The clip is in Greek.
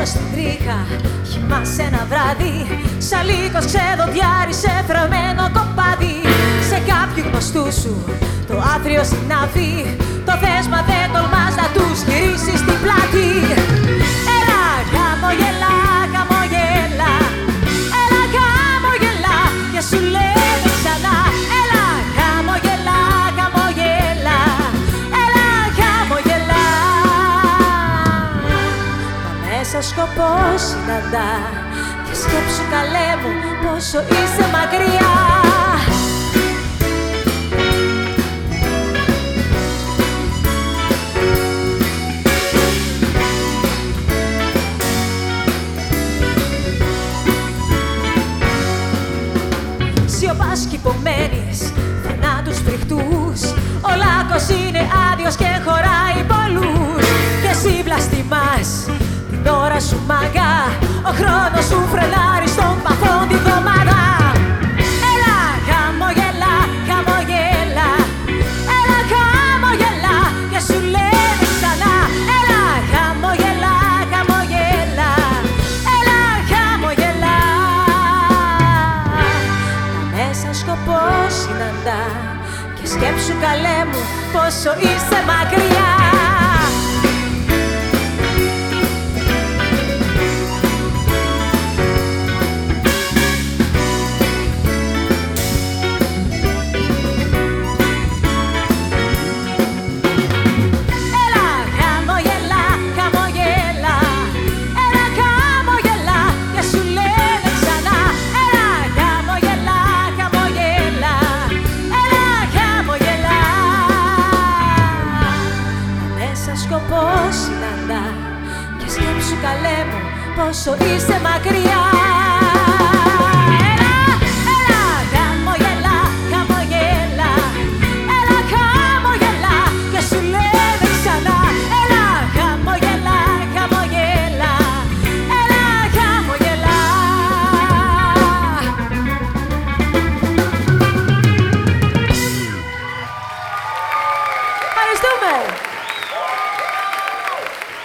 κάτω στην τρίχα. Χυμάσαι ένα βράδυ. Σαν λύκος ξεδοντιάρι σε φραμμένο κοπάδι Σε κάποιου γνωστού σου το άθριο συνάφι Το θες μα δεν τολμάς να τους γυρίσεις την πλάτη Τα μέσα σκοπό συναντά Και σκέψου καλέ μου πόσο είσαι μακριά. Σιωπάς κι υπομένεις θανάτους φρικτούς. Ο λάκκος είναι άδειος και χωράει σου μαγά Ο χρόνος σου φρενάρει στον παθό τη βδομάδα. Έλα χαμογελά, χαμογελά Έλα χαμογελά και σου λένε ξανά. Έλα χαμογελά, χαμογελά Έλα χαμογελά Τα μέσα σκοπό συναντά Και σκέψου καλέ μου πόσο είσαι μακριά Και σκέψου καλέ μου πόσο είσαι μακριά. Έλα, έλα, χαμογελά, χαμογελά Έλα, χαμογελά και σου λέμε ξανά. Έλα, χαμογελά, χαμογελά Έλα, χαμογελά Ευχαριστούμε!